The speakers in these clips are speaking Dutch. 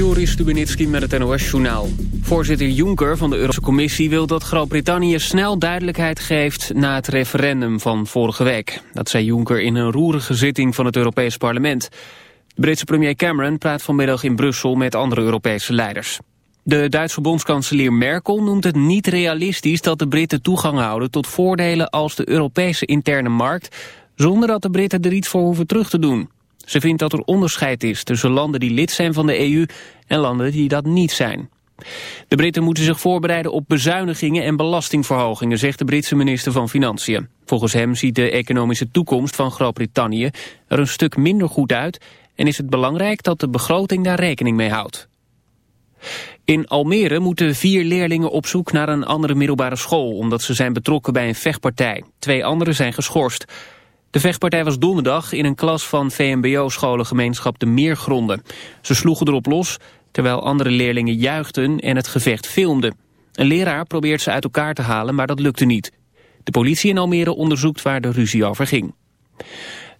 Joris Stubenitski met het NOS-journaal. Voorzitter Juncker van de Europese Commissie wil dat Groot-Brittannië snel duidelijkheid geeft na het referendum van vorige week. Dat zei Juncker in een roerige zitting van het Europees Parlement. De Britse premier Cameron praat vanmiddag in Brussel met andere Europese leiders. De Duitse bondskanselier Merkel noemt het niet realistisch dat de Britten toegang houden tot voordelen als de Europese interne markt, zonder dat de Britten er iets voor hoeven terug te doen. Ze vindt dat er onderscheid is tussen landen die lid zijn van de EU en landen die dat niet zijn. De Britten moeten zich voorbereiden op bezuinigingen en belastingverhogingen, zegt de Britse minister van Financiën. Volgens hem ziet de economische toekomst van Groot-Brittannië er een stuk minder goed uit en is het belangrijk dat de begroting daar rekening mee houdt. In Almere moeten vier leerlingen op zoek naar een andere middelbare school... omdat ze zijn betrokken bij een vechtpartij. Twee anderen zijn geschorst. De vechtpartij was donderdag in een klas van VMBO-scholengemeenschap De Meergronden. Ze sloegen erop los, terwijl andere leerlingen juichten en het gevecht filmden. Een leraar probeert ze uit elkaar te halen, maar dat lukte niet. De politie in Almere onderzoekt waar de ruzie over ging.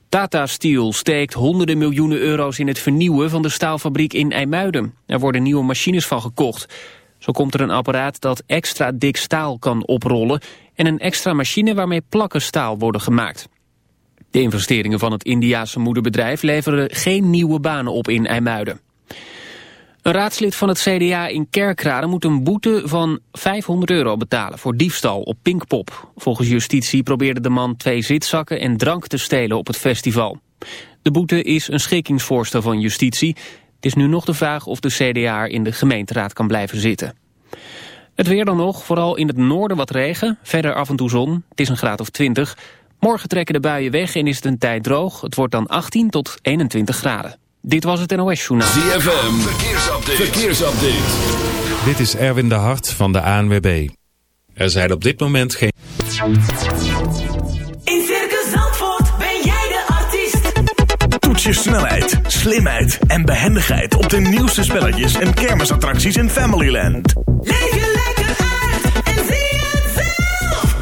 Tata Steel steekt honderden miljoenen euro's in het vernieuwen van de staalfabriek in IJmuiden. Er worden nieuwe machines van gekocht. Zo komt er een apparaat dat extra dik staal kan oprollen... en een extra machine waarmee plakken staal worden gemaakt. De investeringen van het Indiase moederbedrijf leveren geen nieuwe banen op in IJmuiden. Een raadslid van het CDA in Kerkrade moet een boete van 500 euro betalen voor diefstal op Pinkpop. Volgens justitie probeerde de man twee zitzakken en drank te stelen op het festival. De boete is een schikkingsvoorstel van justitie. Het is nu nog de vraag of de CDA in de gemeenteraad kan blijven zitten. Het weer dan nog, vooral in het noorden wat regen, verder af en toe zon. Het is een graad of 20. Morgen trekken de buien weg en is het een tijd droog. Het wordt dan 18 tot 21 graden. Dit was het NOS Journaal. ZFM, verkeersupdate. verkeersupdate. Dit is Erwin de Hart van de ANWB. Er zijn op dit moment geen... In Circus Zandvoort ben jij de artiest. Toets je snelheid, slimheid en behendigheid op de nieuwste spelletjes en kermisattracties in Familyland. Leef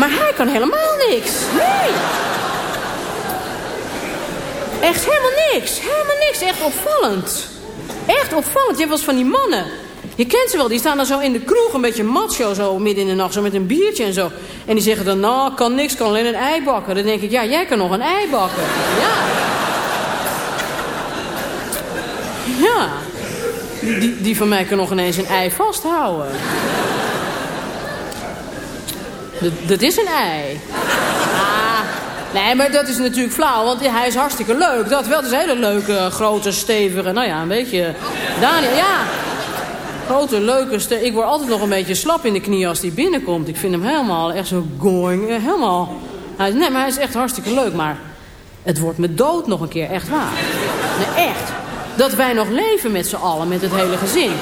Maar hij kan helemaal niks. Nee. Echt helemaal niks. Helemaal niks. Echt opvallend. Echt opvallend. Je eens van die mannen. Je kent ze wel, die staan dan zo in de kroeg een beetje macho zo midden in de nacht, zo met een biertje en zo. En die zeggen dan, nou, kan niks, kan alleen een ei bakken. Dan denk ik, ja, jij kan nog een ei bakken. Ja. Ja. Die, die van mij kan nog ineens een ei vasthouden. Dat, dat is een ei. Ah, nee, maar dat is natuurlijk flauw, want hij is hartstikke leuk. Dat wel, het is een hele leuke, grote, stevige, nou ja, een beetje... Daniel, ja. Grote, leuke, Ik word altijd nog een beetje slap in de knie als hij binnenkomt. Ik vind hem helemaal echt zo going, eh, helemaal... Hij, nee, maar hij is echt hartstikke leuk, maar... Het wordt me dood nog een keer, echt waar. Nee, echt. Dat wij nog leven met z'n allen, met het hele gezin.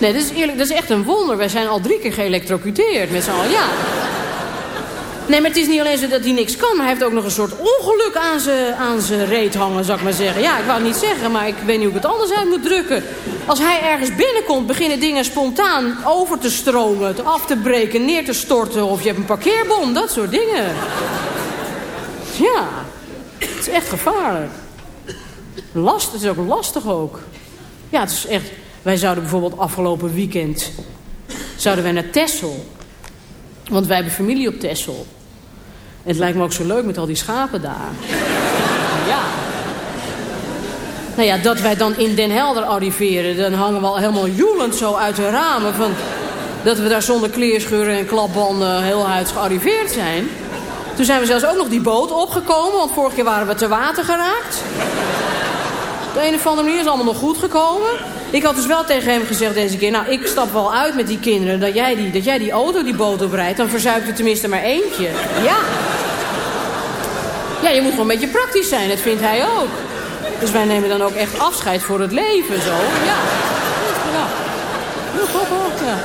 Nee, dat is eerlijk, dat is echt een wonder. Wij zijn al drie keer geëlectrocuteerd met z'n allen, ja. Nee, maar het is niet alleen zo dat hij niks kan... maar hij heeft ook nog een soort ongeluk aan zijn aan zijn reet hangen, zou ik maar zeggen. Ja, ik wou het niet zeggen, maar ik weet niet hoe ik het anders uit moet drukken. Als hij ergens binnenkomt, beginnen dingen spontaan over te stromen... te af te breken, neer te storten of je hebt een parkeerbom. Dat soort dingen. Ja, het is echt gevaarlijk. Last, het is ook lastig ook. Ja, het is echt... Wij zouden bijvoorbeeld afgelopen weekend... zouden wij naar Texel. Want wij hebben familie op Texel. En het lijkt me ook zo leuk met al die schapen daar. Ja. Nou ja, dat wij dan in Den Helder arriveren... dan hangen we al helemaal joelend zo uit de ramen... Van, dat we daar zonder kleerscheuren en klapbanden heel huids gearriveerd zijn. Toen zijn we zelfs ook nog die boot opgekomen... want vorige keer waren we te water geraakt. Op de een of andere manier is allemaal nog goed gekomen. Ik had dus wel tegen hem gezegd deze keer... nou, ik stap wel uit met die kinderen... dat jij die, dat jij die auto die boot oprijdt... dan verzuipt er tenminste maar eentje. Ja. Ja, je moet gewoon een beetje praktisch zijn. Dat vindt hij ook. Dus wij nemen dan ook echt afscheid voor het leven, zo. Ja. Ja. Ja.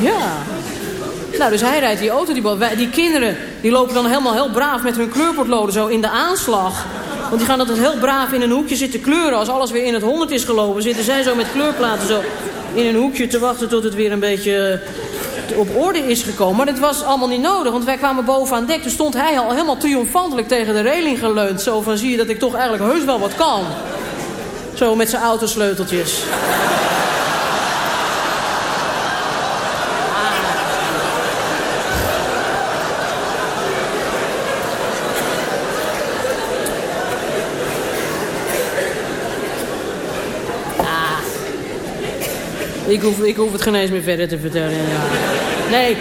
Ja. Nou, dus hij rijdt die auto, die, die kinderen die lopen dan helemaal heel braaf met hun kleurpotloden zo in de aanslag. Want die gaan altijd heel braaf in een hoekje zitten kleuren. Als alles weer in het honderd is gelopen, zitten zij zo met kleurplaten zo in een hoekje te wachten tot het weer een beetje eh, op orde is gekomen. Maar dat was allemaal niet nodig, want wij kwamen boven aan dek. Toen stond hij al helemaal triomfantelijk tegen de reling geleund. Zo van, zie je dat ik toch eigenlijk heus wel wat kan. Zo met zijn autosleuteltjes. Ik hoef, ik het geen eens meer verder te vertellen. Ja. Nee,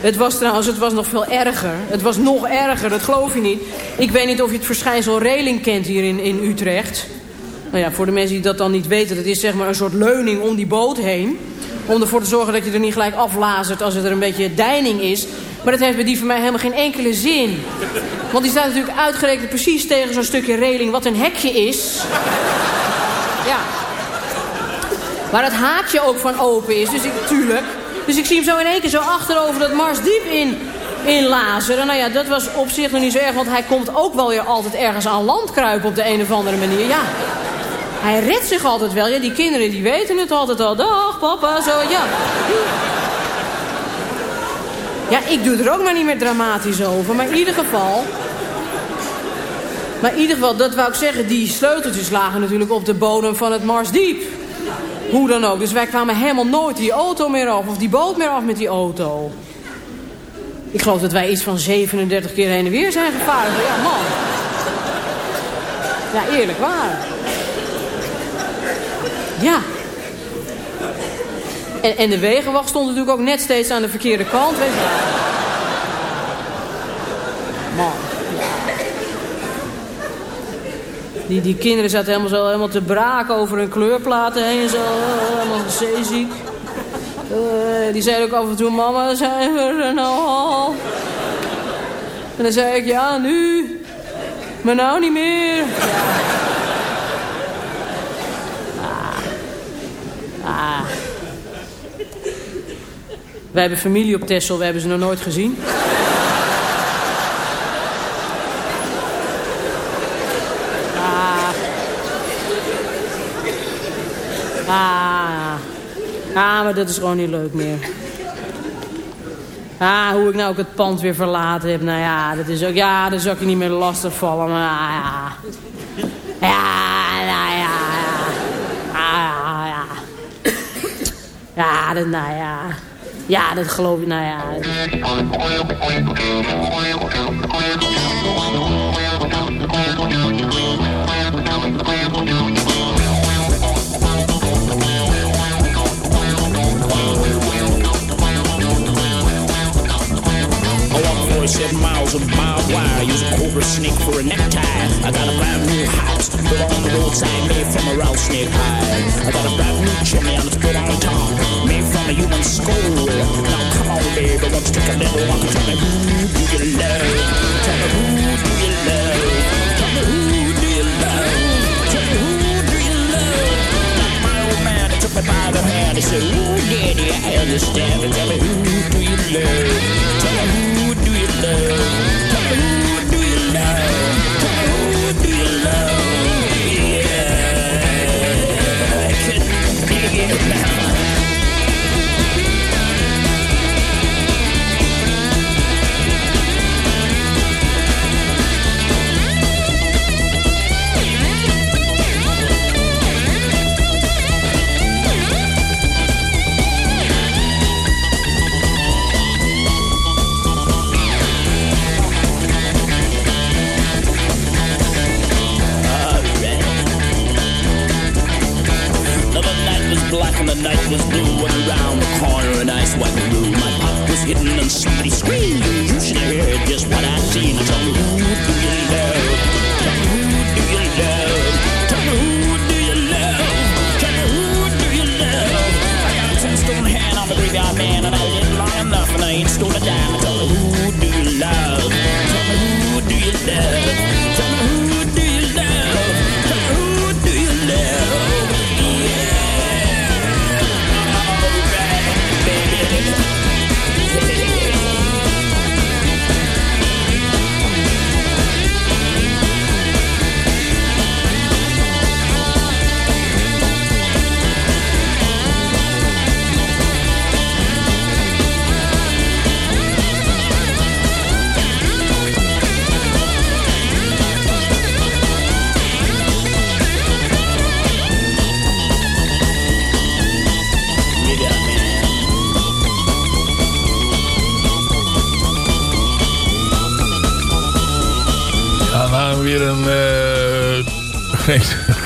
het was trouwens het was nog veel erger. Het was nog erger, dat geloof je niet. Ik weet niet of je het verschijnsel reling kent hier in, in Utrecht. Nou ja, voor de mensen die dat dan niet weten... dat is zeg maar een soort leuning om die boot heen. Om ervoor te zorgen dat je er niet gelijk aflazert als er een beetje deining is. Maar dat heeft bij die van mij helemaal geen enkele zin. Want die staat natuurlijk uitgerekend precies tegen zo'n stukje reling... wat een hekje is. Ja. Waar het haakje ook van open is. Dus ik, tuurlijk. Dus ik zie hem zo in één keer zo achterover dat Marsdiep in, in lazeren. Nou ja, dat was op zich nog niet zo erg. Want hij komt ook wel weer altijd ergens aan land kruipen op de een of andere manier. Ja. Hij redt zich altijd wel. Ja, die kinderen die weten het altijd al. Dag papa, zo, ja. Ja, ik doe er ook maar niet meer dramatisch over. Maar in ieder geval... Maar in ieder geval, dat wou ik zeggen... die sleuteltjes lagen natuurlijk op de bodem van het Marsdiep. Hoe dan ook. Dus wij kwamen helemaal nooit die auto meer af. Of die boot meer af met die auto. Ik geloof dat wij iets van 37 keer heen en weer zijn gevaren. Ja, man. Ja, eerlijk waar. Ja. En, en de wegenwacht stond natuurlijk ook net steeds aan de verkeerde kant. Weet je wel. Man, ja. Die, die kinderen zaten helemaal, zo, helemaal te braken over hun kleurplaten heen en zo. Helemaal zeeziek. Eh, die zeiden ook af en toe, mama, zijn we er nou al? En dan zei ik, ja, nu. Maar nou niet meer. Ah. Ah. Wij hebben familie op Texel, we hebben ze nog nooit gezien. Ah, maar dat is gewoon niet leuk meer. Ah, hoe ik nou ook het pand weer verlaten heb. Nou ja, dat is ook... Ja, dan zou ik je niet meer lastig vallen. Maar ah, ja. Ja, nou ja. Ja, ah, ja. Ja, dat, nou ja. Ja, dat geloof ik, nou ja. 47 miles of barbed wire, use a cobra snake for a necktie. I got a brand new house, built on the roadside, made from a rattlesnake hide. I got a brand new chimney and it's built on top, made from a human skull. Now come on, baby, you take a little walk tell me who do you love? Tell me who do you love? Tell me who do you love? Tell me who do you love? Now my old man, he took me by the hand, he said, Ooh, daddy, I understand. Tell me who do you love? Tell me who yeah. Night was blue.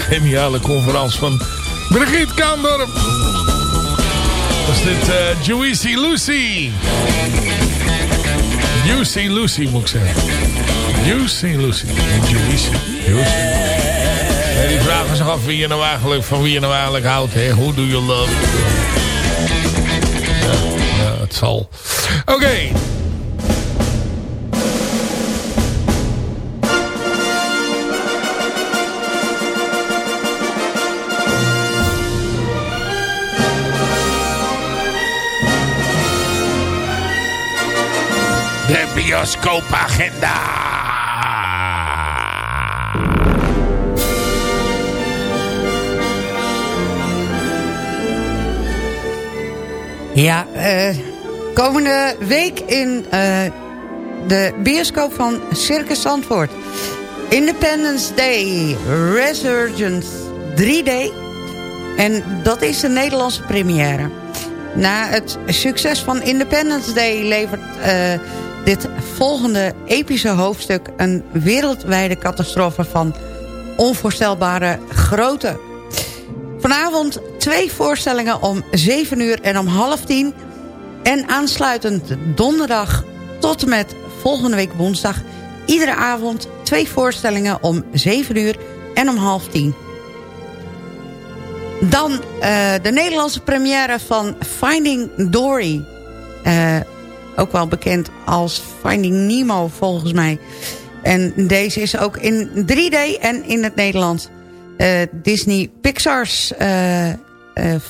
Geniale conferentie van Brigitte Kaandorp. Is dit eh Juicy Lucy. Juicy Lucy moet ik zeggen. Juicy Lucy. Juicy. Juicy. En die vragen zich af wie je nou eigenlijk, van wie je nou eigenlijk houdt. Hè? Who do you love? Ja, het zal. Oké. Bioscoopagenda. Ja, eh, komende week in eh, de bioscoop van Circus Zandvoort. Independence Day Resurgence 3D. En dat is de Nederlandse première. Na het succes van Independence Day levert eh, dit volgende epische hoofdstuk... een wereldwijde catastrofe van onvoorstelbare grootte. Vanavond twee voorstellingen om 7 uur en om half 10. En aansluitend donderdag tot en met volgende week woensdag... iedere avond twee voorstellingen om 7 uur en om half 10. Dan eh, de Nederlandse première van Finding Dory. Eh, ook wel bekend als Finding Nemo volgens mij. En deze is ook in 3D en in het Nederlands. Eh, Disney Pixar's eh,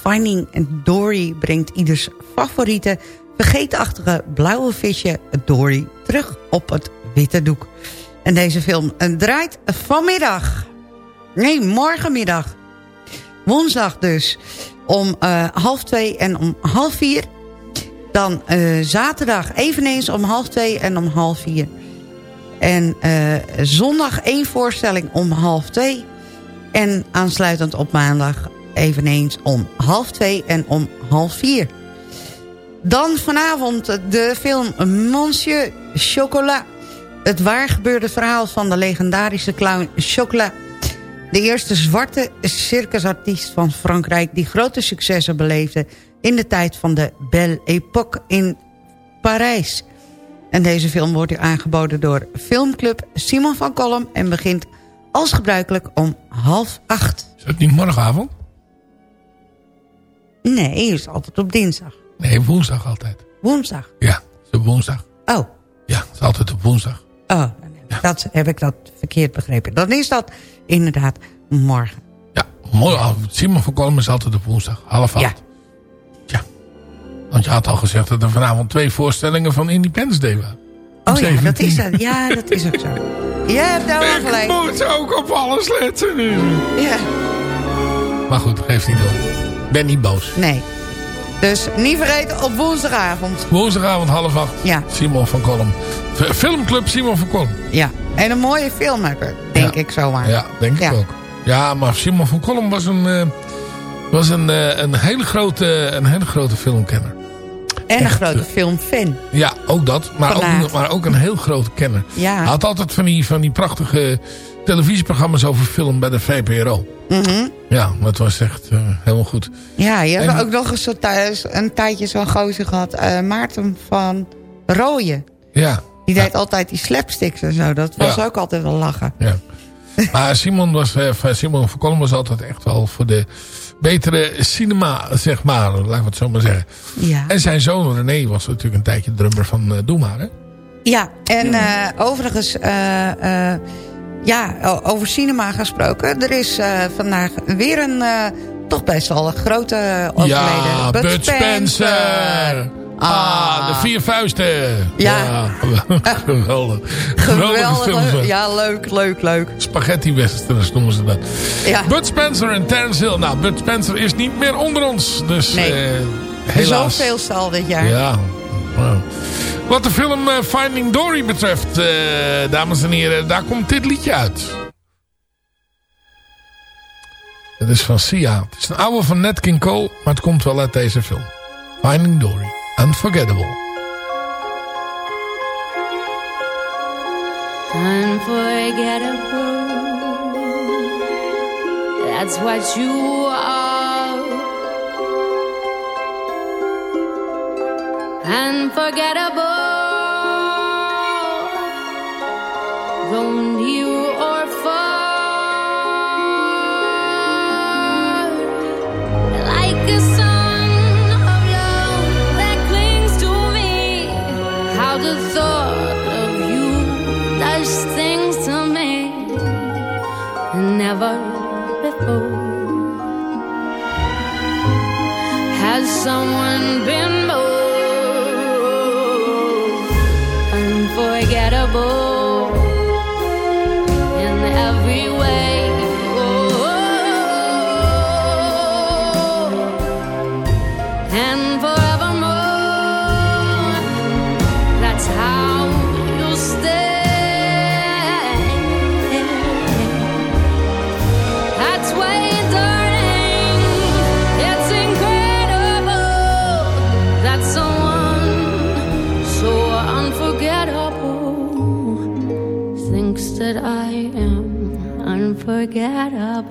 Finding Dory brengt ieders favoriete vergeetachtige blauwe visje Dory terug op het witte doek. En deze film draait vanmiddag. Nee, morgenmiddag. Woensdag dus. Om half twee en om half vier. Dan eh, zaterdag eveneens om half twee en om half vier. En eh, zondag één voorstelling om half twee. En aansluitend op maandag eveneens om half twee en om half vier. Dan vanavond de film Monsieur Chocolat. Het waargebeurde verhaal van de legendarische clown Chocolat. De eerste zwarte circusartiest van Frankrijk... die grote successen beleefde in de tijd van de Belle Époque in Parijs. En deze film wordt u aangeboden door filmclub Simon van Kolm... en begint als gebruikelijk om half acht. Is dat niet morgenavond? Nee, is altijd op dinsdag. Nee, woensdag altijd. Woensdag. Ja, het is op woensdag. Oh, Ja, het is altijd op woensdag. oh dat, heb ik dat verkeerd begrepen. Dan is dat inderdaad morgen. Ja, mooi. ah, Simon van Kolm is altijd op woensdag. Half acht. Ja. Tja. Want je had al gezegd dat er vanavond twee voorstellingen van Independence Day waren. Oh ja, dat 17. is het. Ja, dat is ook zo. Je hebt daar wel Ik gelijk. moet ook op alles letten nu. Ja, Maar goed, geeft niet door. Ben niet boos. nee. Dus niet vergeten op woensdagavond. Woensdagavond half acht. Ja. Simon van Kolm. Filmclub Simon van Kolm. Ja, en een mooie filmmaker, denk Ja. ik zomaar. Ja, denk ik ook. Ja, maar Simon van Kolm was een, eh, was een, eh, een, hele grote, een hele grote filmkenner. En een grote eh, film-fan. Ja, ook dat. Maar Vandaag. ook, maar ook een heel grote kenner. Ja. Hij had altijd van die, van die prachtige televisieprogramma's over film bij de VPRO. Mhm. Ja, dat was echt helemaal goed. Ja, je hebt En- ook nog eens een tijdje zo'n gozer gehad. eh, Maarten van Rooyen. Ja, Die deed altijd die slapsticks en zo. Dat was ook altijd wel lachen. ja. Maar Simon, was, eh, van Simon van Kolm was altijd echt wel voor de betere cinema, zeg maar. Laat ik het zo maar zeggen. Ja, En zijn zoon René was natuurlijk een tijdje drummer van eh Doe maar, hè? ja en eh, overigens... ja, over cinema gesproken. Er is vandaag weer een toch best wel een grote overleden. Ja, Bud Spencer. Ah, de vier vuisten. Ja. geweldig. Geweldige film. Geweldig. Ja, leuk, leuk, leuk. Spaghetti westerns noemen ze dat. Ja. Bud Spencer en Terence Hill. Nou, Bud Spencer is niet meer onder ons. Dus Nee. eh, helaas. Zoveelste al dit jaar. Ja. Wow. Wat de film eh, Finding Dory betreft, eh, dames en heren, daar komt dit liedje uit. Het is van Sia. Het is een oude van Nat King Cole, maar het komt wel uit deze film. Finding Dory. Unforgettable. Unforgettable. That's what you are. Unforgettable. Though near someone unforgettable too.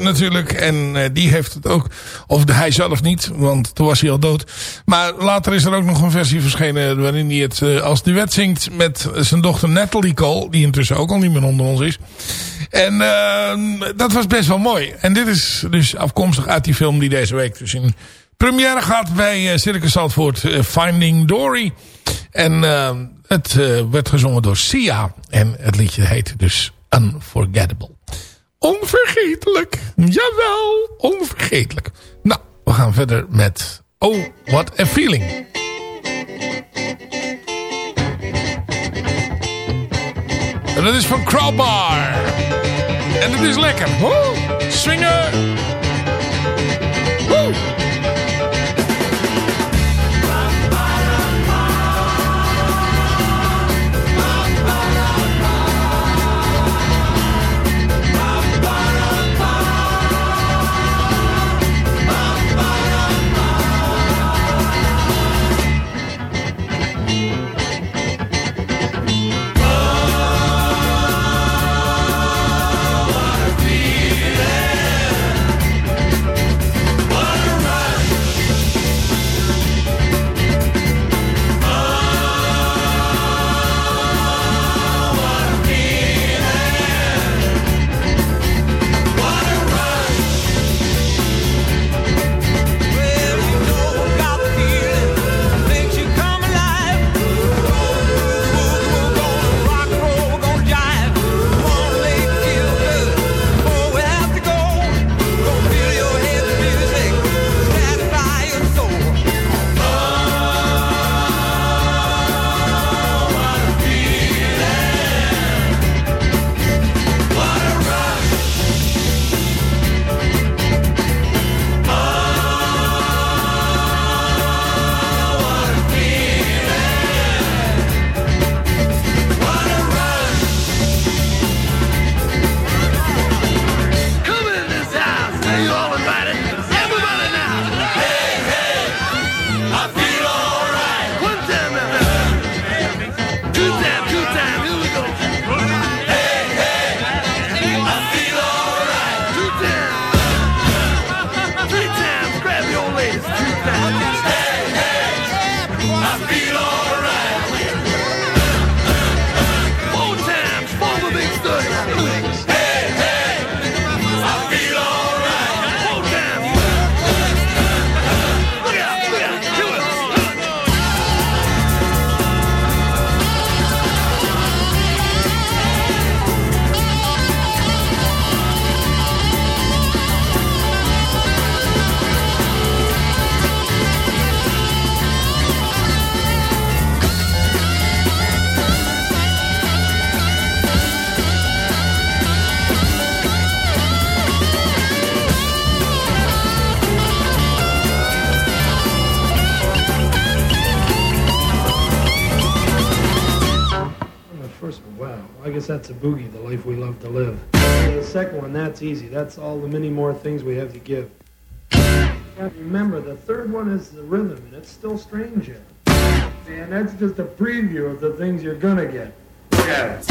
Natuurlijk. En eh, die heeft het ook. Of hij zelf niet, want toen was hij al dood. Maar later is er ook nog een versie verschenen... waarin hij het eh, als duet zingt met zijn dochter Natalie Cole... die intussen ook al niet meer onder ons is. En eh, dat was best wel mooi. En dit is dus afkomstig uit die film die deze week dus in première gaat... bij eh, Circus Zandvoort, Finding Dory. En eh, het werd gezongen door Sia. En het liedje heet dus Unforgettable. Onvergetelijk. Jawel, onvergetelijk. Nou, we gaan verder met Oh, What a Feeling. En dat is van Crowbar. En het is lekker. Woe! Swingen! The that's easy. That's all the many more things we have to give. Remember, the third one is the rhythm, and it's still strange yet. And that's just a preview of the things you're gonna get. Yeah.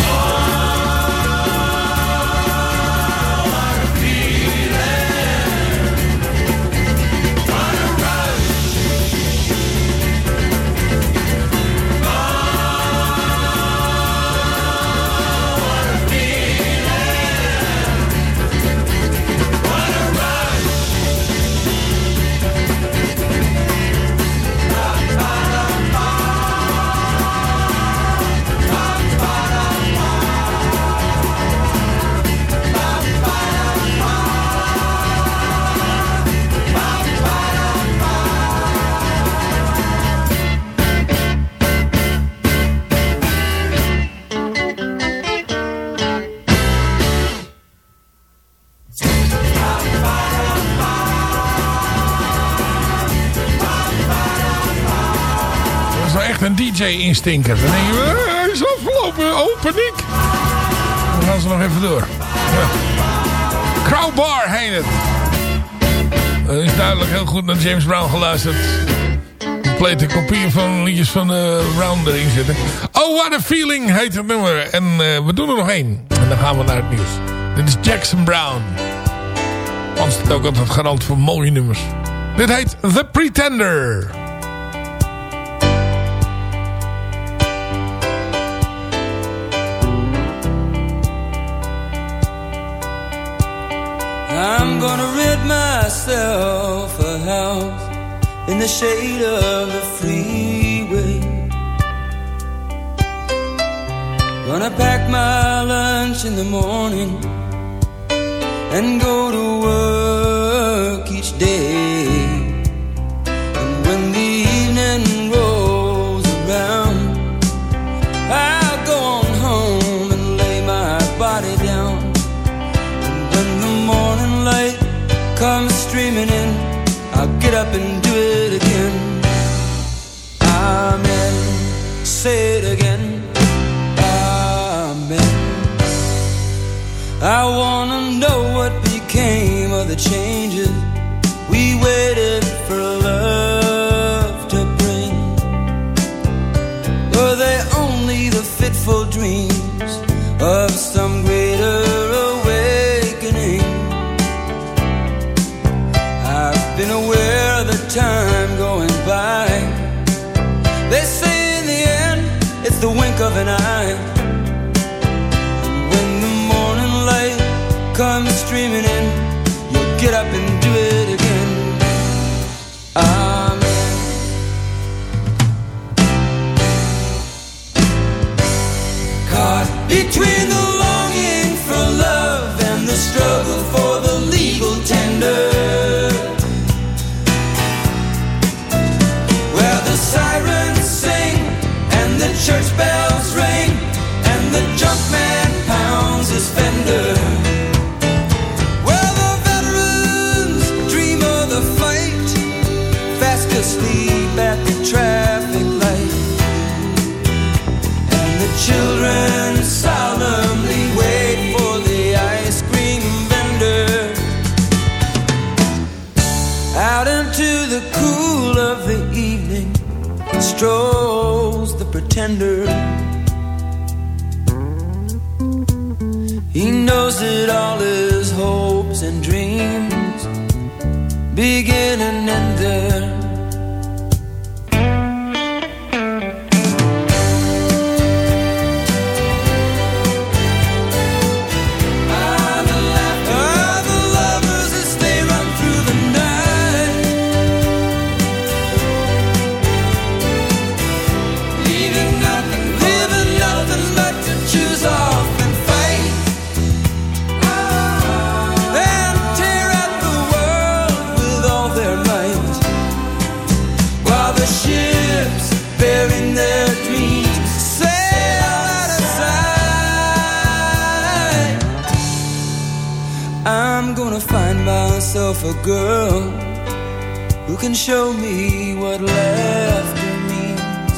Echt een DJ-instinker. Dan denk je, eh, hij is afgelopen. Oh, paniek. Dan gaan ze nog even door. Ja. Crowbar heet het. Er is duidelijk heel goed naar James Brown geluisterd. Complete kopieën van liedjes van uh, Brown erin zitten. Oh, what a feeling heet het nummer. En eh, we doen er nog één. En dan gaan we naar het nieuws. Dit is Jackson Brown. Het ook altijd garant voor mooie nummers. Dit heet The Pretender. I'm gonna rid myself a house in the shade of the freeway. Gonna pack my lunch in the morning and go to work up and do it again. Amen. Say it again. Amen. I wanna know what became of the changes. Between the longing for love and the struggle for the legal tender. Where the sirens sing and the church bells pretender. He knows that all his hopes and dreams begin and end there. Girl who can show me what laughter means.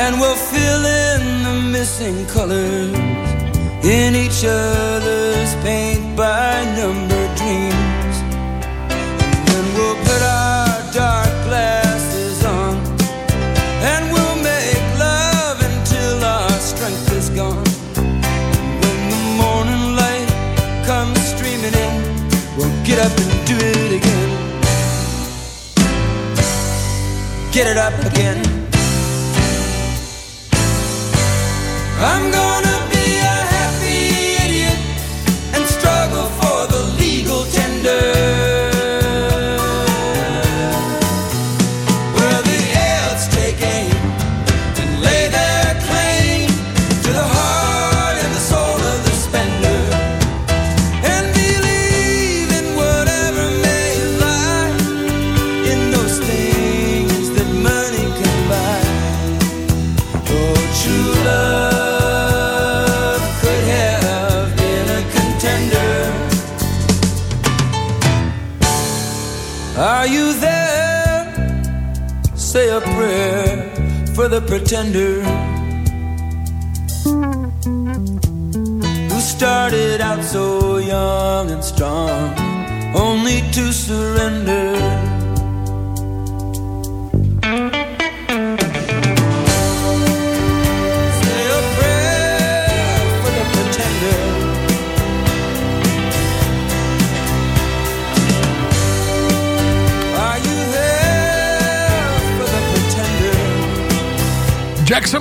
And we'll fill in the missing colors in each other's paint by number Get it up again. Pretender who started out so young and strong, only to surrender.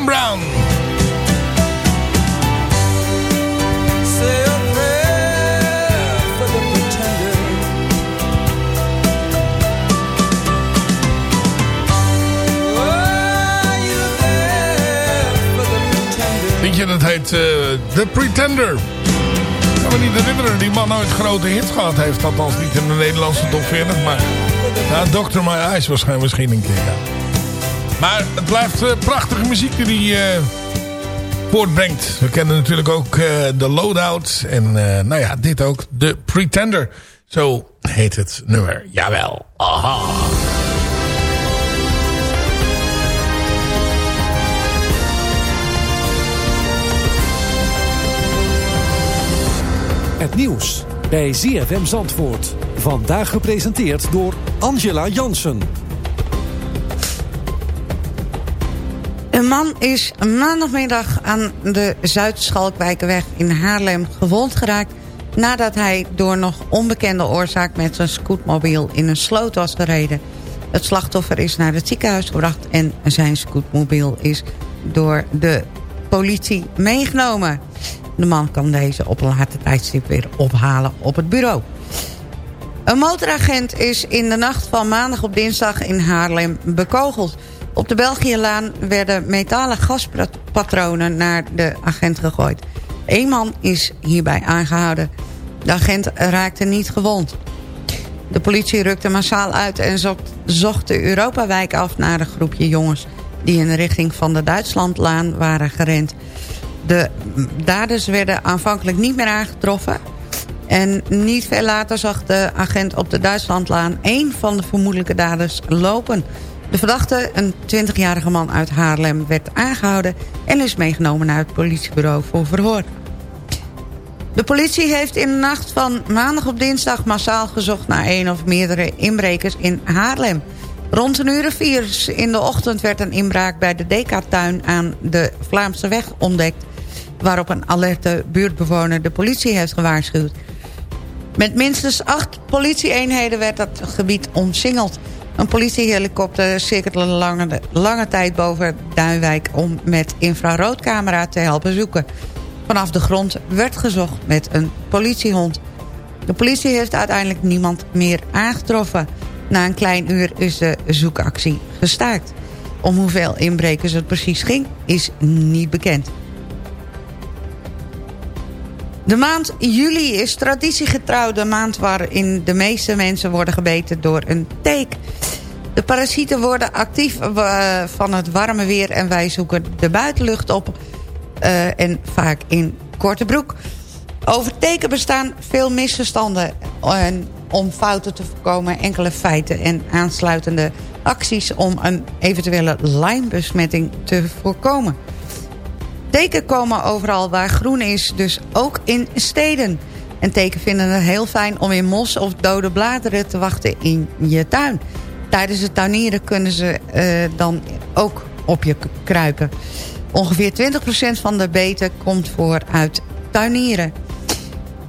The pretender? Liedje dat heet eh, The Pretender. Ik kan me niet herinneren, die man nooit grote hits gehad heeft. Althans niet in de Nederlandse top 40. Maar ja, Dr. My Eyes waarschijnlijk misschien een keer. Ja. Maar het blijft eh, prachtige muziek die eh, voortbrengt. We kennen natuurlijk ook eh, de Loadout. En eh, nou ja, dit ook. The Pretender. Zo heet het nummer. Jawel. Aha. Het nieuws bij ZFM Zandvoort. Vandaag gepresenteerd door Angela Jansen. Een man is maandagmiddag aan de Zuid-Schalkwijkerweg in Haarlem gewond geraakt... nadat hij door nog onbekende oorzaak met zijn scootmobiel in een sloot was gereden. Het slachtoffer is naar het ziekenhuis gebracht en zijn scootmobiel is door de politie meegenomen. De man kan deze op een later tijdstip weer ophalen op het bureau. Een motoragent is in de nacht van maandag op dinsdag in Haarlem bekogeld. Op de Belgiëlaan werden metalen gaspatronen naar de agent gegooid. Eén man is hierbij aangehouden. De agent raakte niet gewond. De politie rukte massaal uit en zocht, de Europawijk af naar een groepje jongens... die in de richting van de Duitslandlaan waren gerend. De daders werden aanvankelijk niet meer aangetroffen... En niet veel later zag de agent op de Duitslandlaan... één van de vermoedelijke daders lopen. De verdachte, een 20-jarige man uit Haarlem, werd aangehouden... en is meegenomen naar het politiebureau voor verhoor. De politie heeft in de nacht van maandag op dinsdag... massaal gezocht naar één of meerdere inbrekers in Haarlem. Rond een uur of vier in de ochtend werd een inbraak... bij de Dekatuin aan de Vlaamse weg ontdekt... waarop een alerte buurtbewoner de politie heeft gewaarschuwd. Met minstens acht politieeenheden werd dat gebied omsingeld. Een politiehelikopter cirkelde lange, lange tijd boven Duinwijk... om met infraroodcamera te helpen zoeken. Vanaf de grond werd gezocht met een politiehond. De politie heeft uiteindelijk niemand meer aangetroffen. Na een klein uur is de zoekactie gestaakt. Om hoeveel inbrekers het precies ging, is niet bekend. De maand juli is traditiegetrouw de maand waarin de meeste mensen worden gebeten door een teek. De parasieten worden actief uh, van het warme weer en wij zoeken de buitenlucht op. Uh, en vaak in korte broek. Over teken bestaan veel misverstanden. En om fouten te voorkomen enkele feiten en aansluitende acties... om een eventuele Lyme-besmetting te voorkomen. Teken komen overal waar groen is, dus ook in steden. En teken vinden het heel fijn om in mos of dode bladeren te wachten in je tuin. Tijdens het tuinieren kunnen ze uh, dan ook op je kruipen. Ongeveer 20% van de beten komt voor uit tuinieren.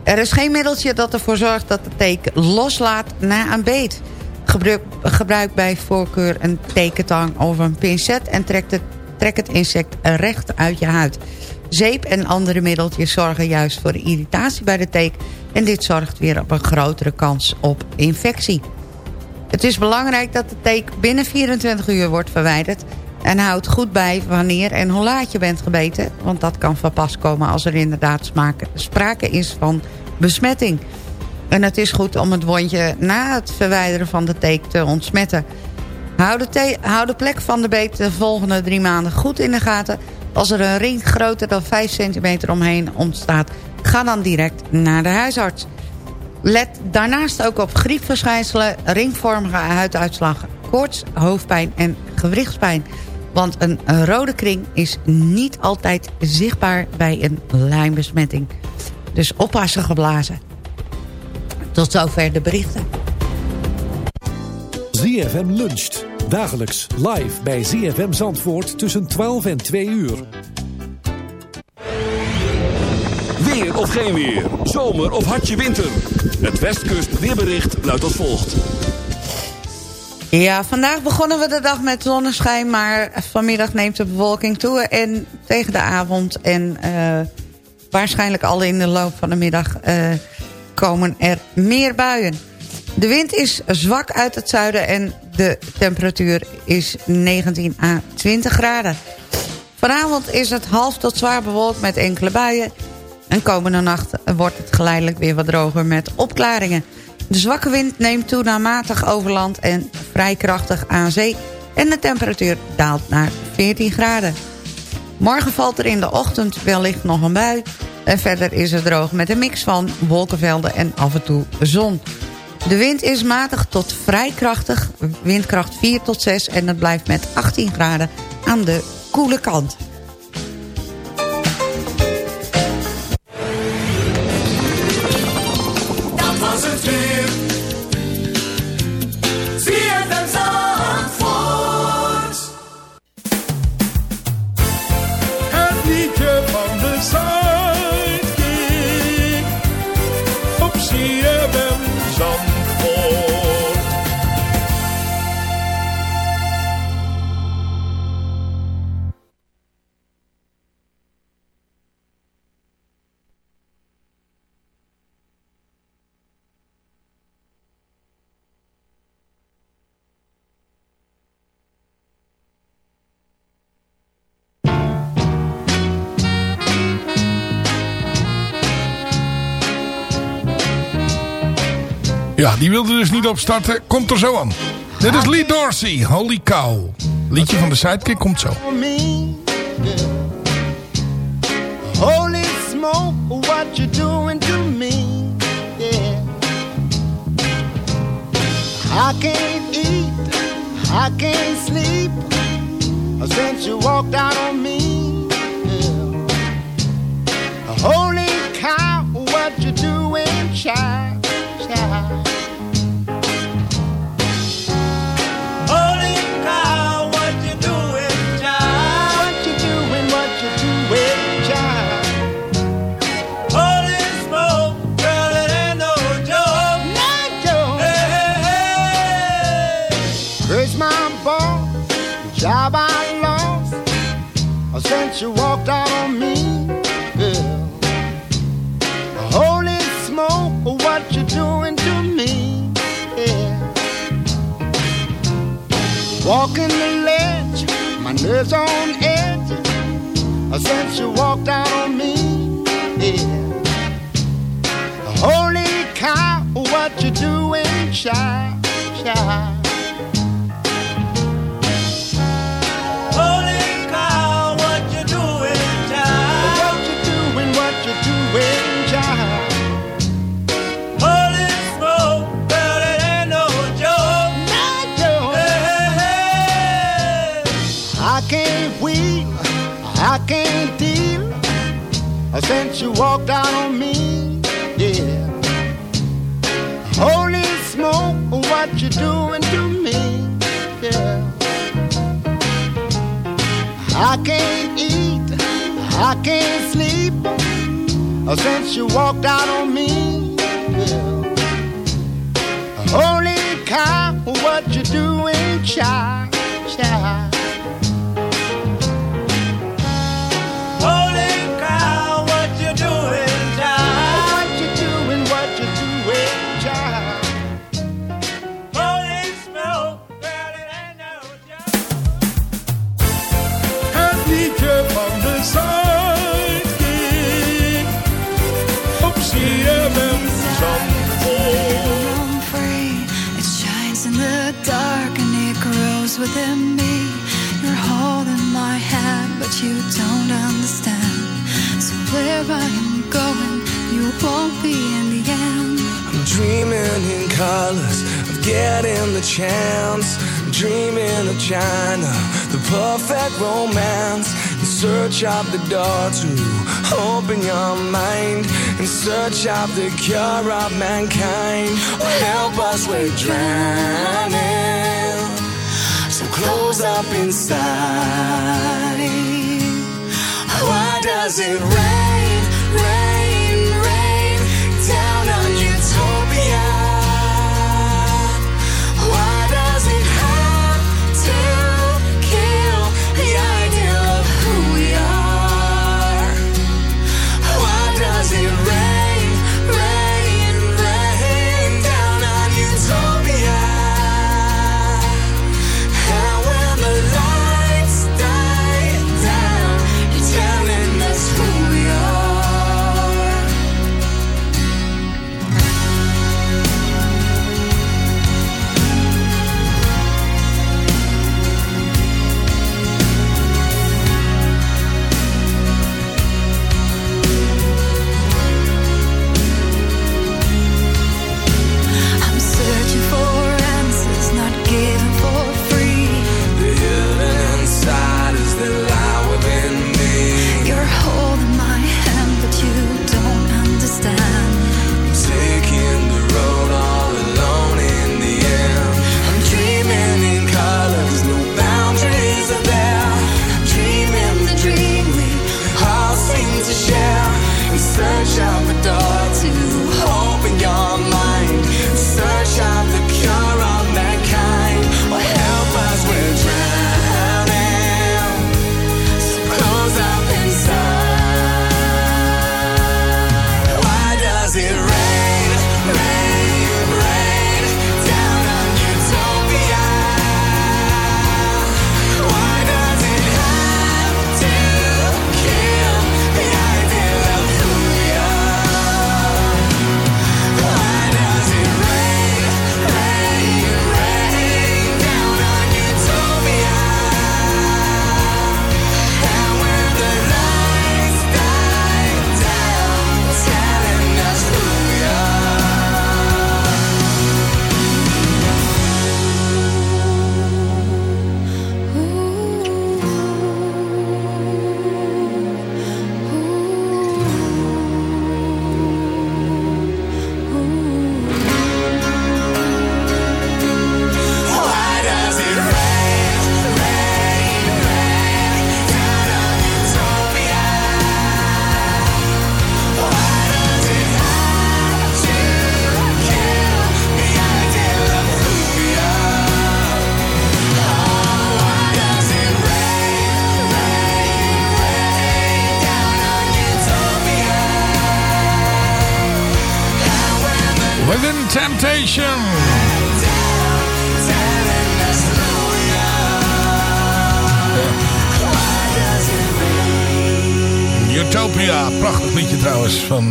Er is geen middeltje dat ervoor zorgt dat de teken loslaat na een beet. Gebruik, gebruik bij voorkeur een tekentang of een pincet... en trek het, trek het insect recht uit je huid. Zeep en andere middeltjes zorgen juist voor irritatie bij de teek... en dit zorgt weer op een grotere kans op infectie. Het is belangrijk dat de teek binnen 24 uur wordt verwijderd... en houd goed bij wanneer en hoe laat je bent gebeten... want dat kan van pas komen als er inderdaad sprake is van besmetting. En het is goed om het wondje na het verwijderen van de teek te ontsmetten. Hou de, de plek van de beet de volgende drie maanden goed in de gaten... Als er een ring groter dan 5 centimeter omheen ontstaat... ga dan direct naar de huisarts. Let daarnaast ook op griepverschijnselen, ringvormige huiduitslag... koorts, hoofdpijn en gewrichtspijn. Want een rode kring is niet altijd zichtbaar bij een lijnbesmetting. Dus oppassen geblazen. Tot zover de berichten. ZFM luncht. Dagelijks live bij ZFM Zandvoort tussen 12 en 2 uur. Weer of geen weer. Zomer of hartje winter. Het Westkust weerbericht luidt als volgt. Ja, vandaag begonnen we de dag met zonneschijn, maar vanmiddag neemt de bewolking toe. En tegen de avond en uh, waarschijnlijk al in de loop van de middag uh, komen er meer buien. De wind is zwak uit het zuiden en de temperatuur is 19 à 20 graden. Vanavond is het half tot zwaar bewolkt met enkele buien. En komende nacht wordt het geleidelijk weer wat droger met opklaringen. De zwakke wind neemt toe naar matig overland en vrij krachtig aan zee. En de temperatuur daalt naar 14 graden. Morgen valt er in de ochtend wellicht nog een bui. En verder is het droog met een mix van wolkenvelden en af en toe zon. De wind is matig tot vrij krachtig, windkracht 4 tot 6... en het blijft met 18 graden aan de koele kant. Ja, die wilde dus niet opstarten. Komt er zo aan. Dit is Lee Dorsey, Holy Cow. Liedje van de Sidekick komt zo. Holy smoke, what you doing to me? Yeah. I can't eat, I can't sleep since you walked out on me. Yeah. Holy cow, what you doing, child, Walking the ledge, my nerves on edge. Since you walked out on me, yeah. Holy cow, what you doing, child, child? Can't deal since you walked out on me. Yeah. Holy smoke, what you doing to me? Yeah. I can't eat, I can't sleep since you walked out on me. Yeah. Holy cow, what you doing, child, child? Where I am going, you won't be in the end. I'm dreaming in colors of getting the chance. I'm Dreaming of China, the perfect romance. In search of the door to open your mind. In search of the cure of mankind. Oh, help us, we're drowning. So close up inside. Why does it rain, breath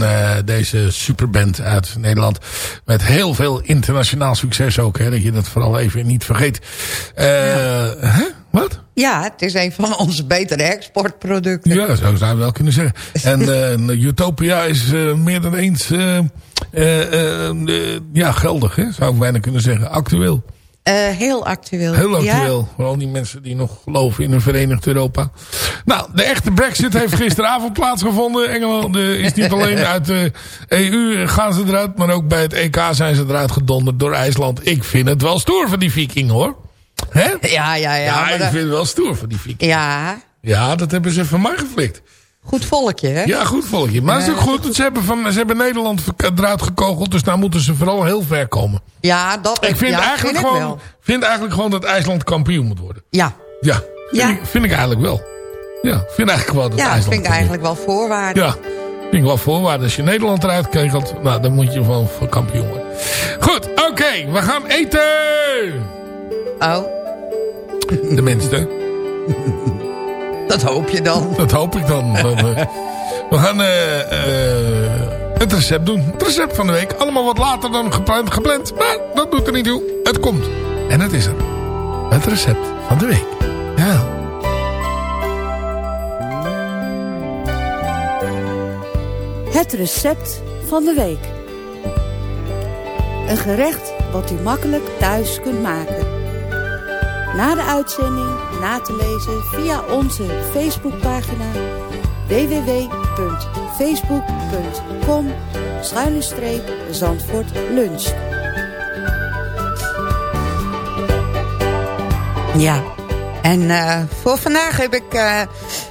eh, deze superband uit Nederland. Met heel veel internationaal succes ook, hè, dat je dat vooral even niet vergeet. Hè? Wat? Ja, het is een van onze betere exportproducten. Ja, zo zou je wel kunnen zeggen. En eh, Utopia is meer dan eens ja, geldig, hè? zou ik bijna kunnen zeggen. Actueel. Eh, heel actueel. Heel Ja. actueel. Vooral die mensen die nog geloven in een verenigd Europa. Nou, de echte brexit heeft gisteravond plaatsgevonden. Engeland eh, is niet alleen uit de EU gaan ze eruit. Maar ook bij het EK zijn ze eruit gedonderd door IJsland. Ik vind het wel stoer van die viking hoor. Hè? Ja, ja, ja. Ja, ik dat- vind het wel stoer van die viking. ja, Ja, dat hebben ze van mij geflikt. Goed volkje, hè? Ja, goed volgje. Maar het is ook goed. Ze hebben, van, ze hebben Nederland eruit gekogeld. Dus nou moeten ze vooral heel ver komen. Ja, dat Ik vind, ja, eigenlijk, vind ik gewoon, wel. vind eigenlijk gewoon dat IJsland kampioen moet worden. Ja, Ja, vind, Ja. Ik, vind ik eigenlijk wel. Ja, vind eigenlijk wel dat ja IJsland vind ik eigenlijk wel voorwaarde. Ja, vind ik wel voorwaarde. Als je Nederland eruit kegelt, nou, dan moet je gewoon voor kampioen worden. Goed, oké, we gaan eten. Oh, Tenminste, dat hoop je dan. dat hoop ik dan. We gaan eh, eh, het recept doen. Het recept van de week. Allemaal wat later dan gepland, gepland. Maar dat doet er niet toe. Het komt. En het is er. Het recept van de week. Ja. Het recept van de week. Een gerecht wat u makkelijk thuis kunt maken. Na de uitzending na te lezen via onze Facebookpagina www.facebook.com Zandvoort Lunch. Ja. En eh, voor vandaag heb ik eh,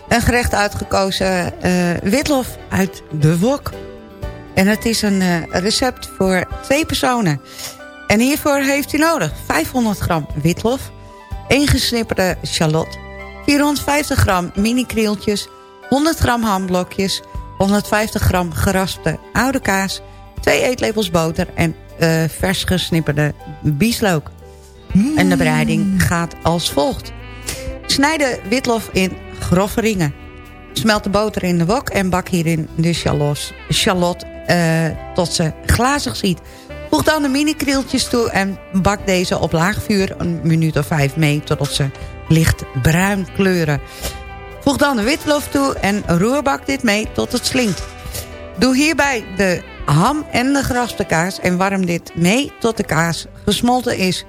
een gerecht uitgekozen. eh, witlof uit de wok. En het is een recept voor twee personen. En hiervoor heeft u nodig 500 gram witlof. 1 gesnipperde shallot. 450 gram mini krieltjes. 100 gram hamblokjes. 150 gram geraspte oude kaas. 2 eetlepels boter. En eh, vers gesnipperde bieslook. En de bereiding gaat als volgt. Snijd de witlof in grove ringen. Smelt de boter in de wok en bak hierin de shallot, shallot eh, tot ze glazig ziet. Voeg dan de mini krieltjes toe en bak deze op laag vuur een minuut of vijf mee... totdat ze licht bruin kleuren. Voeg dan de witlof toe en roerbak dit mee tot het slinkt. Doe hierbij de ham en de geraspte kaas en warm dit mee tot de kaas gesmolten is.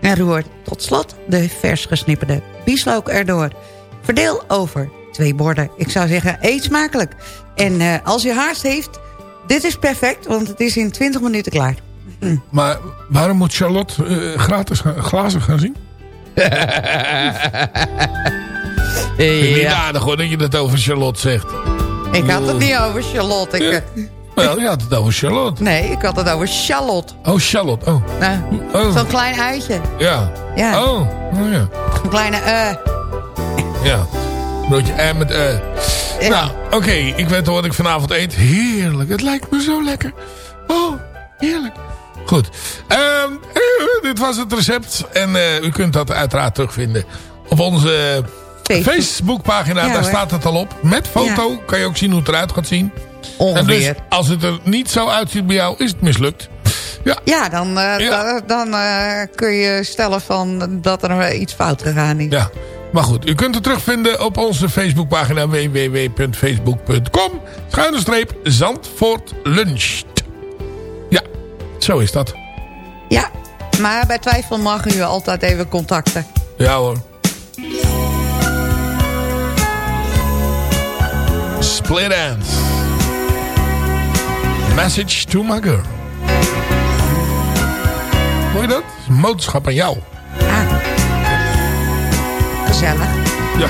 En roer tot slot de vers gesnipperde bieslook erdoor. Verdeel over twee borden. Ik zou zeggen, eet smakelijk. En eh, als je haast heeft, dit is perfect, want het is in 20 minuten klaar. Maar waarom moet Charlotte eh, gratis glazen gaan zien? Vind ik niet aardig hoor dat je dat over Charlotte zegt. Ik had het niet over Charlotte. Ik, eh, Wel, je had het over Charlotte. nee, ik had het over Charlotte. Oh, Charlotte. Oh, Nou, Oh. Zo'n klein uitje. ja. Ja. Oh, oh ja. Een kleine eh. Ja. Broodje en met eh. Nou, oké. Ik weet al wat ik vanavond eet. Heerlijk. Het lijkt me zo lekker. Oh, heerlijk. Goed. Ehm, eh, dit was het recept. En eh, u kunt dat uiteraard terugvinden op onze Facebook. Facebookpagina. Ja, Daar hoor. staat het al op. Met foto kan je ook zien hoe het eruit gaat zien. En dus Ongeveer. als het er niet zo uitziet bij jou, is het mislukt. Ja. Ja, dan, eh, Ja. dan eh, kun je stellen van dat er iets fout gegaan is. Ja, maar goed. U kunt het terugvinden op onze Facebookpagina www.facebook.com schuine streep Zandvoort. Zo is dat. Ja, maar bij twijfel mag u altijd even contacten. Ja hoor. Split Ends. Message to my girl. Hoor je dat? Motorschap aan jou. Gezellig. Ja.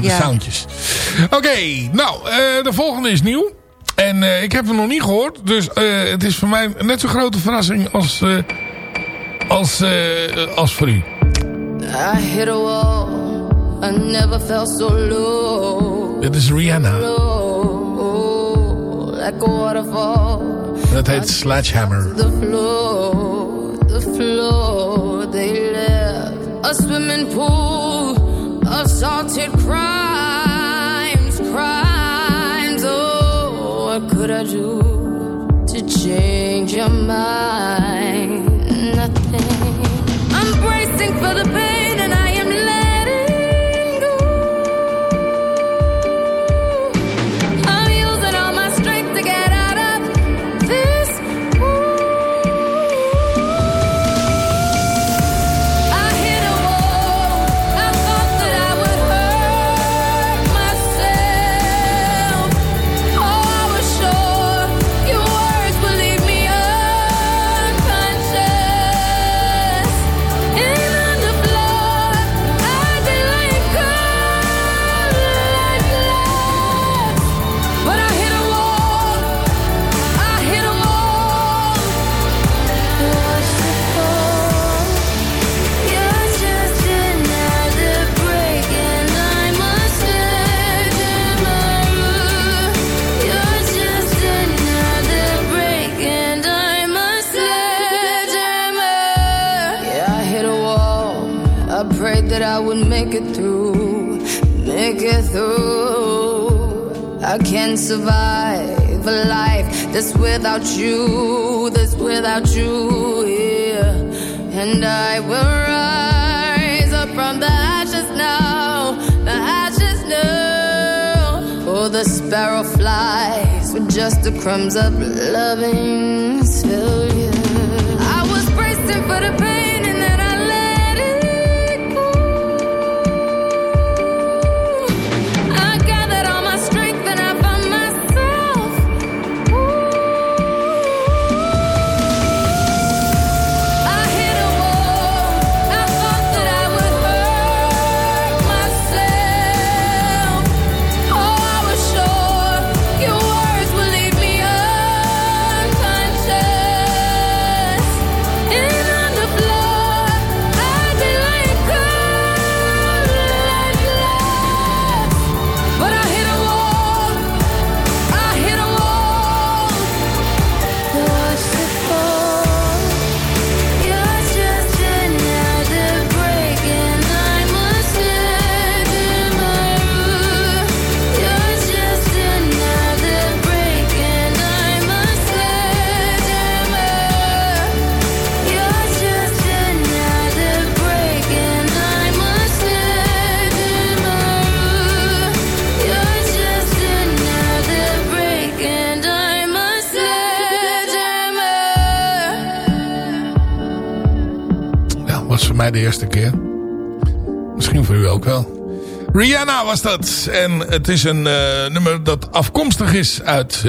Aan de Ja. soundjes. Oké, nou, eh, de volgende is nieuw. En eh, ik heb hem nog niet gehoord. Dus eh, het is voor mij net zo'n grote verrassing als, eh, als, eh, als voor u. I hit a wall. I never felt so low. Dit is Rihanna. Like a waterfall. Dat heet Sledgehammer. The floor, the floor they left. A swimming pool of salted crimes, crimes. Oh, what could I do to change your mind? Nothing. I'm bracing for the pain can't survive a life that's without you, that's without you, yeah. And I will rise up from the ashes now, the ashes now. For the sparrow flies with just the crumbs of loving failure. I was bracing for the pain mij de eerste keer. Misschien voor u ook wel. Rihanna was dat. En het is een eh, nummer dat afkomstig is uit eh,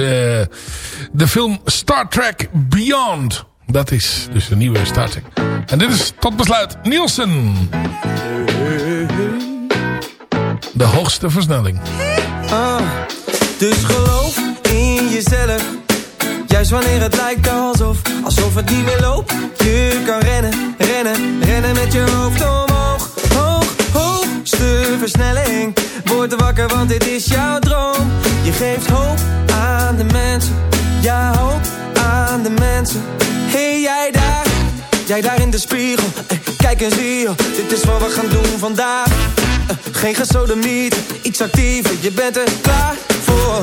de film Star Trek Beyond. Dat is dus een nieuwe Star Trek. En dit is tot besluit Nielsen. De hoogste versnelling. Ah, dus geloof in jezelf. Juist wanneer het lijkt alsof, alsof het niet meer loopt. Je kan rennen, rennen, rennen met je hoofd omhoog. Hoog, hoogste versnelling. Word wakker, want dit is jouw droom. Je geeft hoop aan de mensen. Ja, hoop aan de mensen. Hey, jij daar, jij daar in de spiegel. Eh, Kijk eens hier, dit is wat we gaan doen vandaag. Eh, Geen gesodemiet, iets actiever, je bent er klaar voor.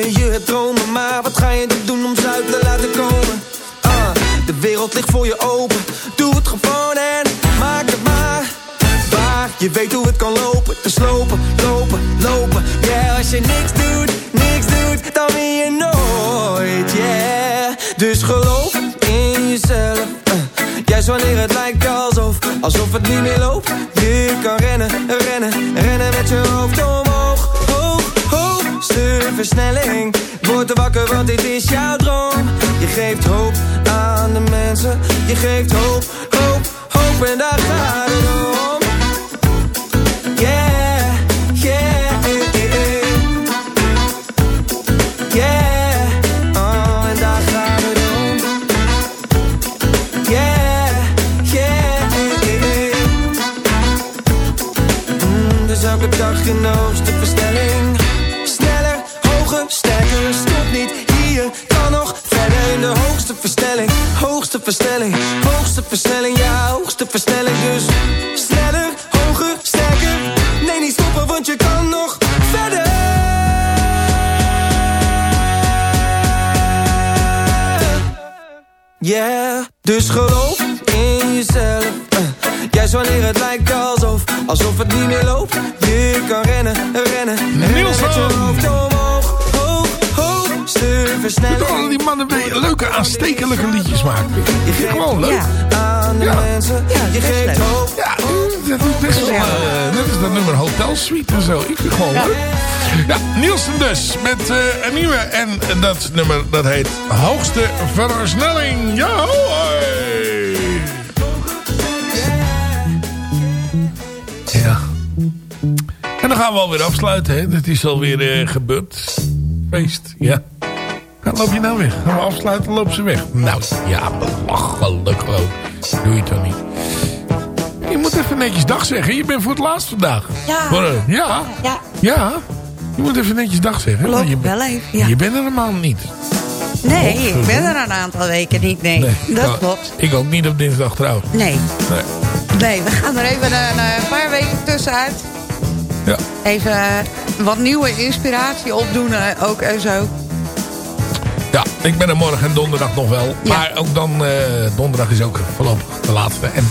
Je hebt dromen Maar wat ga je doen om ze te laten komen? Ah, de wereld ligt voor je open. Doe het gewoon en maak het maar Waar, je weet hoe het kan lopen Dus lopen, lopen, lopen. Yeah, als je niks doet Juist wanneer het lijkt alsof Alsof het niet meer loopt. Je kan rennen, rennen, rennen met je hoofd omhoog. Hoog, hoogste versnelling. Word er wakker want dit is jouw droom. Je geeft hoop aan de mensen. Je geeft hoop, hoop, hoop en daar gaat de hoogste versnelling. Sneller, hoger, sterker, stop niet Hier kan nog verder. In de hoogste versnelling Hoogste versnelling, hoogste versnelling Ja, hoogste versnelling dus. Sneller, hoger, sterker. Nee, niet stoppen, want je kan nog verder. Yeah, dus geloof in jezelf. Uh, Juist wanneer het lijkt alsof Alsof het niet meer loopt aanstekelijke liedjes maken. Je vindt gewoon leuk. de mensen Je geeft hoop Ja, dat is best wel... net als dat nummer Hotel Suite en zo. Ik vind het gewoon leuk. Ja, Nielsen dus. Met eh, een nieuwe. En dat nummer dat heet Hoogste Versnelling. Ja, hoi. Ja. En dan gaan we alweer afsluiten. Hè. Dat is alweer eh, gebeurd. Feest, ja. Gaan loop je nou weg? Gaan we afsluiten, loop ze weg. Nou, ja, belachelijk gewoon. Doe je toch niet. Je moet even netjes dag zeggen. Je bent voor het laatst vandaag. Ja. Eh, ja. Ja. Ja. Je moet even netjes dag zeggen. Klopt, je, wel even, ja. je bent er een maand niet. Nee, ik ben er een aantal weken niet. Nee, dat Nou, klopt. Ik ook niet op dinsdag trouwens. Nee. Nee. Nee, we gaan er even een, eh, paar weken tussenuit. Ja. Even eh, wat nieuwe inspiratie opdoen eh, ook en zo. Ja, ik ben er morgen en donderdag nog wel. Maar ook dan, eh, donderdag is ook voorlopig de laatste. En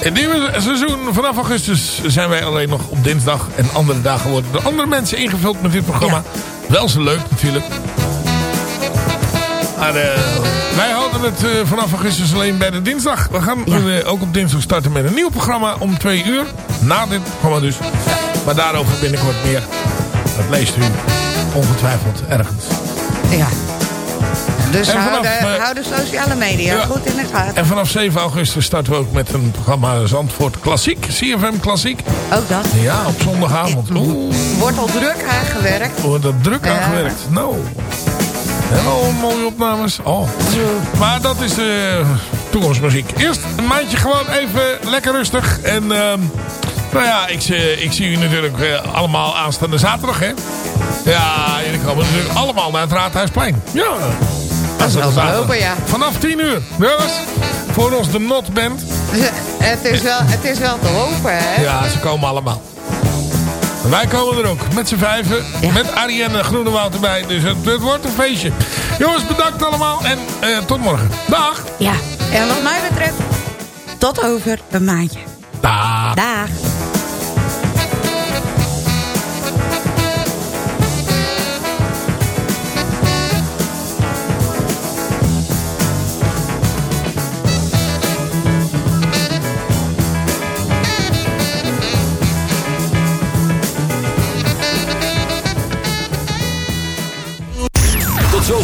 het nieuwe seizoen vanaf augustus zijn wij alleen nog op dinsdag. En andere dagen worden door andere mensen ingevuld met dit programma. Wel zo leuk natuurlijk. Maar eh, wij houden het eh, vanaf augustus alleen bij de dinsdag. We gaan ook op dinsdag starten met een nieuw programma om twee uur. Na dit programma dus. Maar daarover binnenkort meer. Dat leest u ongetwijfeld ergens. Ja. Dus En hou vanaf, de, eh, hou de sociale media ja. goed in de gaten. En vanaf 7 augustus starten we ook met een programma Zandvoort Klassiek. CFM Klassiek. Ook dat. Ja, op zondagavond. Oeh, Wordt al druk aangewerkt. wordt er druk Ja. aangewerkt. Nou. Heel mooie opnames. Oh. Maar dat is de toekomstmuziek. Eerst een maandje gewoon even lekker rustig. En ehm, nou ja, ik, zie- ik zie u natuurlijk eh, allemaal aanstaande zaterdag, hè? Ja, jullie komen natuurlijk allemaal naar het Raadhuisplein. Ja. Dat is wel ja. Vanaf 10 uur. Jongens, voor ons de Not Band. Het is wel, het is wel te hopen, hè? Ja, ze komen allemaal. Wij komen er ook. Met z'n vijven. Met Arienne Groenewoud erbij. Dus het, het wordt een feestje. Jongens, bedankt allemaal. En eh, tot morgen. Dag. Ja. En wat mij betreft, tot over een maandje. Dag. Dag.